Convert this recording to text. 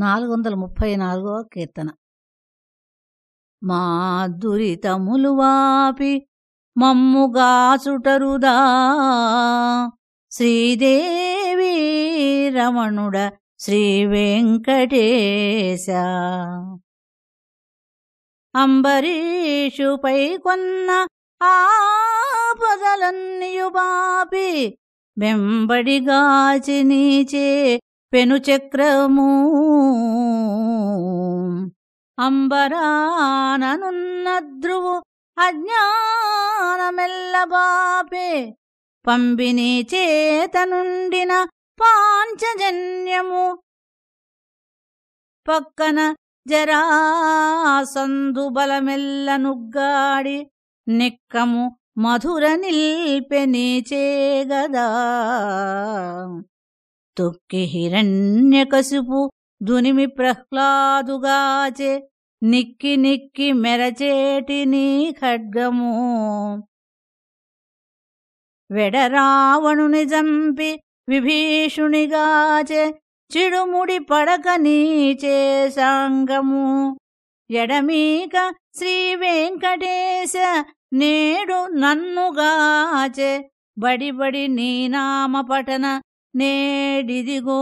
నాలుగు వందల ముప్పై నాలుగవ కీర్తన. మా దురితములు వాపి మమ్ముగాచుటరుదా శ్రీదేవి రమణుడ శ్రీ వెంకటేశ అంబరీషుపై కొన్న ఆపదలన్నయు బాపి వెంబడిగాచి నీచే పెనుచక్రము అంబరాననున్న ధ్రువు అజ్ఞానమెల్ల బాపే పంబిని చేత పాంచజన్యము. పక్కన జరాసందు బలమెల్ల నుగ్గాడి నిక్కము మధుర నిల్పెనీచేగదా తొక్కి హిరణ్యకశిపు దునిమి ప్రహ్లాదుగాచే నిక్కి నిక్కి మెరచేటి నీ ఖడ్గము. వెడరావణుని జంపి విభీషునిగాచే చిడుముడి పడక నీచే సాంగము. ఎడమీక శ్రీ వెంకటేశ నేడు నన్నుగాచే బడిబడి నీ నామ పఠన నేడిదిగో